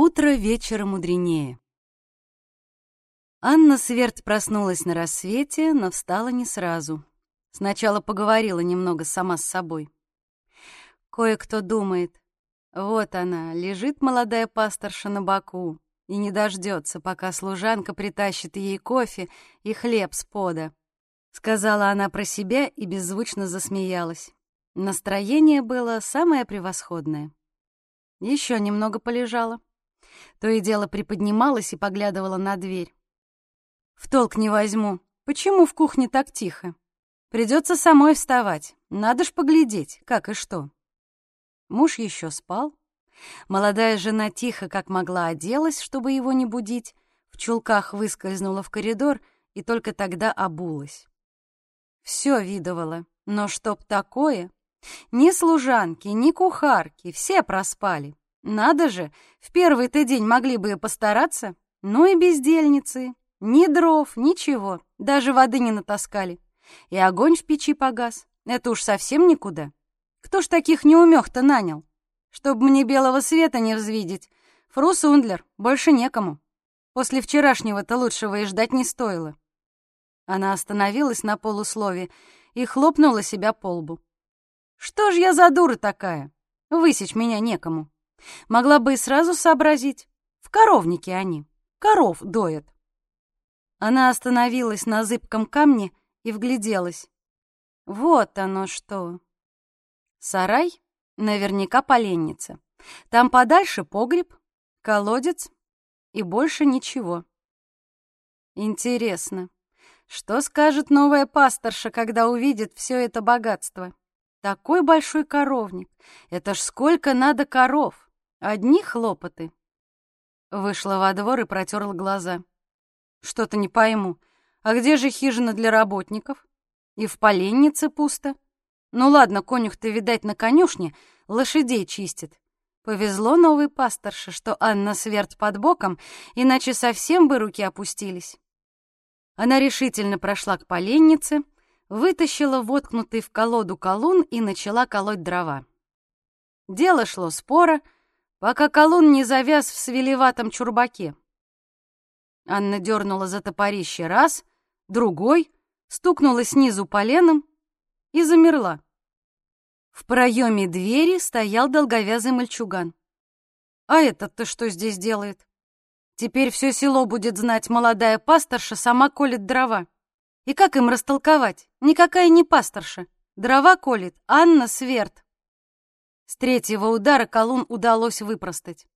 Утро вечера мудренее. Анна Сверд проснулась на рассвете, но встала не сразу. Сначала поговорила немного сама с собой. Кое-кто думает, вот она, лежит молодая пасторша на боку и не дождется, пока служанка притащит ей кофе и хлеб с пода. Сказала она про себя и беззвучно засмеялась. Настроение было самое превосходное. Еще немного полежала. То и дело приподнималась и поглядывала на дверь. В толк не возьму. Почему в кухне так тихо? Придется самой вставать. Надо ж поглядеть, как и что. Муж еще спал. Молодая жена тихо, как могла, оделась, чтобы его не будить, в чулках выскользнула в коридор и только тогда обулась. Все видывала, но чтоб такое... Ни служанки, ни кухарки, все проспали. Надо же, в первый-то день могли бы и постараться. Ну и бездельницы. Ни дров, ничего, даже воды не натаскали. И огонь в печи погас. Это уж совсем никуда. Кто ж таких неумех-то нанял? Чтоб мне белого света не взвидеть. Фру Сундлер, больше некому. После вчерашнего-то лучшего и ждать не стоило. Она остановилась на полуслове и хлопнула себя по лбу. Что ж я за дура такая? Высечь меня некому. Могла бы и сразу сообразить. В коровнике они. Коров доят. Она остановилась на зыбком камне и вгляделась. Вот оно что. Сарай, наверняка поленница. Там подальше погреб, колодец и больше ничего. Интересно, что скажет новая пасторша, когда увидит все это богатство? Такой большой коровник. Это ж сколько надо коров. Одни хлопоты. Вышла во двор и протерла глаза. Что-то не пойму. А где же хижина для работников? И в поленнице пусто. Ну ладно, конюх-то, видать, на конюшне лошадей чистит. Повезло новой пасторше, что Анна сверт под боком, иначе совсем бы руки опустились. Она решительно прошла к поленнице, вытащила воткнутый в колоду колун и начала колоть дрова. Дело шло споро, пока колун не завяз в свелеватом чурбаке. Анна дернула за топорище раз, другой, стукнула снизу поленом и замерла. В проеме двери стоял долговязый мальчуган. А этот-то что здесь делает? Теперь все село будет знать, молодая пасторша сама колет дрова. И как им растолковать? Никакая не пасторша. Дрова колет Анна Сверд. С третьего удара колун удалось выпростать.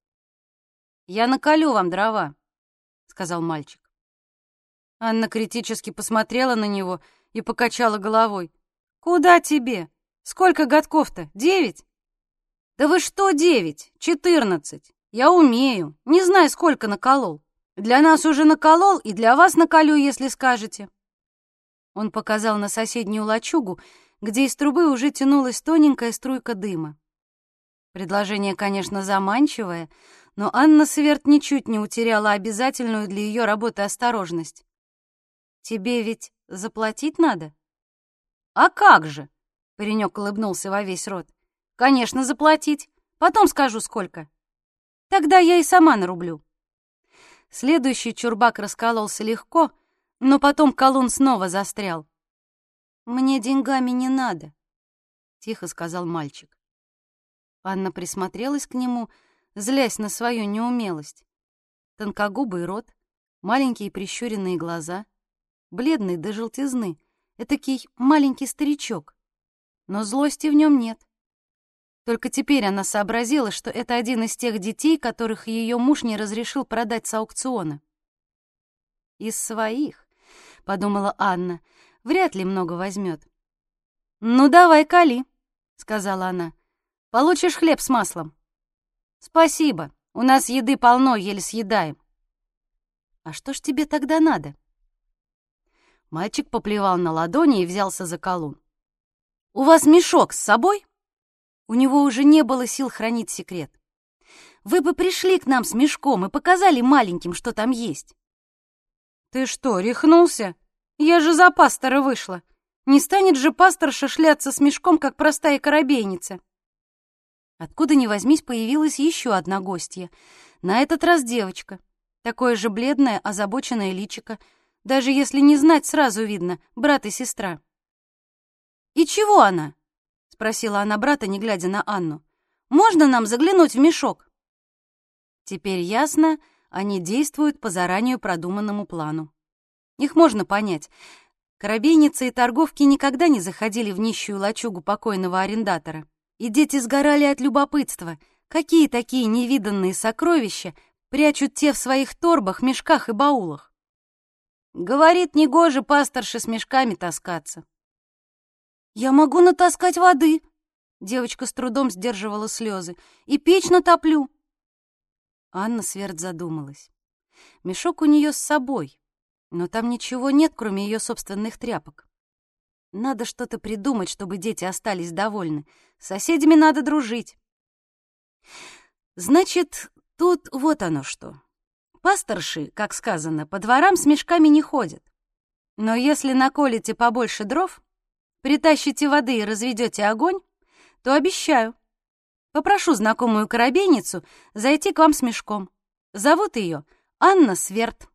«Я наколю вам дрова», — сказал мальчик. Анна критически посмотрела на него и покачала головой. «Куда тебе? Сколько годков-то? Девять?» «Да вы что девять? Четырнадцать. Я умею. Не знаю, сколько наколол. Для нас уже наколол и для вас наколю, если скажете». Он показал на соседнюю лачугу, где из трубы уже тянулась тоненькая струйка дыма. Предложение, конечно, заманчивое, но Анна Сверд ничуть не утеряла обязательную для ее работы осторожность. «Тебе ведь заплатить надо?» «А как же?» — паренек улыбнулся во весь рот. «Конечно, заплатить. Потом скажу, сколько. Тогда я и сама нарублю». Следующий чурбак раскололся легко, но потом колун снова застрял. «Мне деньгами не надо», — тихо сказал мальчик. Анна присмотрелась к нему, злясь на свою неумелость. Тонкогубый рот, маленькие прищуренные глаза, бледный до желтизны, этакий маленький старичок. Но злости в нем нет. Только теперь она сообразила, что это один из тех детей, которых ее муж не разрешил продать с аукциона. «Из своих», — подумала Анна, — «вряд ли много возьмет». «Ну, давай, кали», — сказала она. Получишь хлеб с маслом. Спасибо. У нас еды полно, еле съедаем. А что ж тебе тогда надо? Мальчик поплевал на ладони и взялся за колун. У вас мешок с собой? У него уже не было сил хранить секрет. Вы бы пришли к нам с мешком и показали маленьким, что там есть. Ты что, рехнулся? Я же за пастора вышла. Не станет же пасторша шляться с мешком, как простая корабейница. Откуда ни возьмись, появилась еще одна гостья. На этот раз девочка. Такое же бледное, озабоченное личико. Даже если не знать, сразу видно, брат и сестра. «И чего она?» — спросила она брата, не глядя на Анну. «Можно нам заглянуть в мешок?» Теперь ясно, они действуют по заранее продуманному плану. Их можно понять. Коробейницы и торговки никогда не заходили в нищую лачугу покойного арендатора. И дети сгорали от любопытства. Какие такие невиданные сокровища прячут те в своих торбах, мешках и баулах? Говорит, негоже пасторше с мешками таскаться. «Я могу натаскать воды», — девочка с трудом сдерживала слезы, «и печь натоплю». Анна Сверд задумалась. Мешок у нее с собой, но там ничего нет, кроме ее собственных тряпок. Надо что-то придумать, чтобы дети остались довольны. Соседями надо дружить. Значит, тут вот оно что. Пасторши, как сказано, по дворам с мешками не ходят. Но если наколите побольше дров, притащите воды и разведете огонь, то обещаю, попрошу знакомую коробейницу зайти к вам с мешком. Зовут ее Анна Сверд.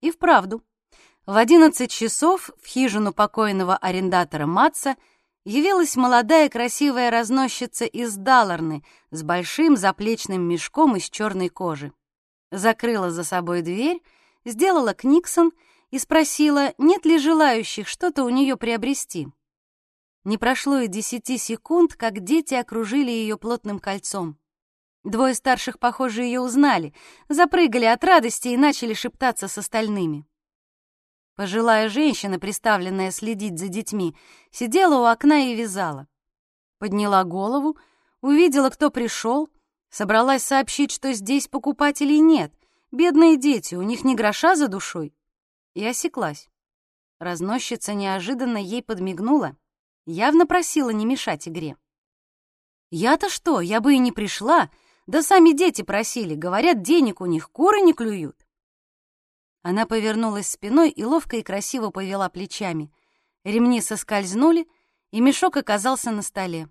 И вправду, в одиннадцать часов в хижину покойного арендатора Матца явилась молодая красивая разносчица из Даларны с большим заплечным мешком из черной кожи. Закрыла за собой дверь, сделала книксон и спросила, нет ли желающих что-то у нее приобрести. Не прошло и десяти секунд, как дети окружили ее плотным кольцом. Двое старших, похоже, ее узнали, запрыгали от радости и начали шептаться с остальными. Пожилая женщина, приставленная следить за детьми, сидела у окна и вязала. Подняла голову, увидела, кто пришел, собралась сообщить, что здесь покупателей нет, бедные дети, у них ни гроша за душой, и осеклась. Разносчица неожиданно ей подмигнула, явно просила не мешать игре. «Я-то что, я бы и не пришла», да сами дети просили, говорят, денег у них куры не клюют. Она повернулась спиной и ловко и красиво повела плечами. Ремни соскользнули, и мешок оказался на столе.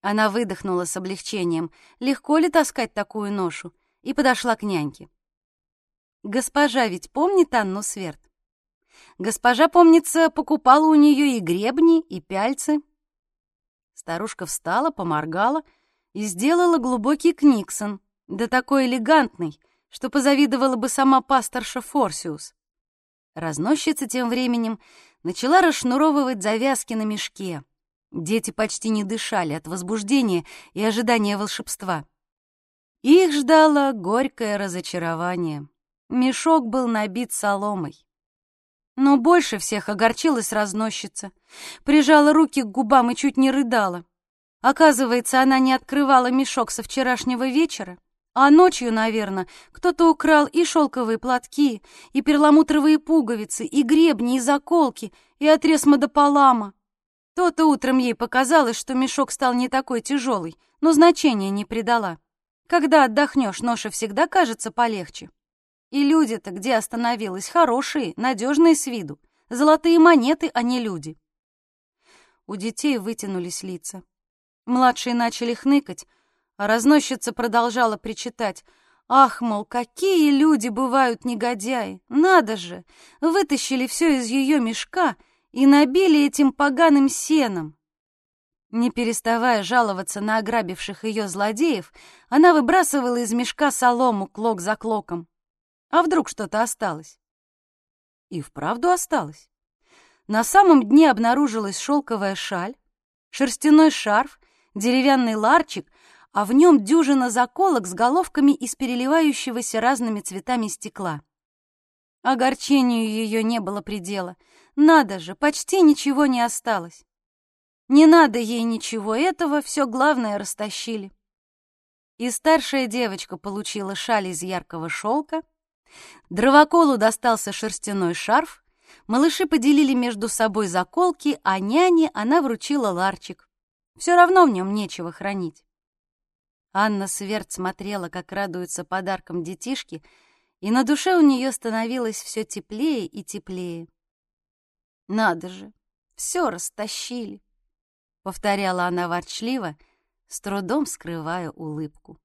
Она выдохнула с облегчением. Легко ли таскать такую ношу? И подошла к няньке. Госпожа ведь помнит Анну Сверд? Госпожа, помнится, покупала у нее и гребни, и пяльцы. Старушка встала, поморгала — и сделала глубокий книксон, да такой элегантный, что позавидовала бы сама пасторша Форсиус. Разносчица тем временем начала расшнуровывать завязки на мешке. Дети почти не дышали от возбуждения и ожидания волшебства. Их ждало горькое разочарование. Мешок был набит соломой. Но больше всех огорчилась разносчица. Прижала руки к губам и чуть не рыдала. Оказывается, она не открывала мешок со вчерашнего вечера, а ночью, наверное, кто-то украл и шелковые платки, и перламутровые пуговицы, и гребни, и заколки, и отрез мадополама. То-то утром ей показалось, что мешок стал не такой тяжелый, но значения не придала. Когда отдохнешь, ноша всегда кажется полегче. И люди-то где остановилась? Хорошие, надежные с виду. Золотые монеты, а не люди. У детей вытянулись лица. Младшие начали хныкать, а разносчица продолжала причитать. «Ах, мол, какие люди бывают негодяи! Надо же! Вытащили все из ее мешка и набили этим поганым сеном!» Не переставая жаловаться на ограбивших ее злодеев, она выбрасывала из мешка солому клок за клоком. А вдруг что-то осталось? И вправду осталось. На самом дне обнаружилась шелковая шаль, шерстяной шарф деревянный ларчик, а в нем дюжина заколок с головками из переливающегося разными цветами стекла. Огорчению ее не было предела. Надо же, почти ничего не осталось. Не надо ей ничего этого, все главное растащили. И старшая девочка получила шаль из яркого шелка, дровоколу достался шерстяной шарф, малыши поделили между собой заколки, а няне она вручила ларчик. Все равно в нем нечего хранить. Анна Сверд смотрела, как радуются подаркам детишки, и на душе у нее становилось все теплее и теплее. «Надо же, все растащили!» — повторяла она ворчливо, с трудом скрывая улыбку.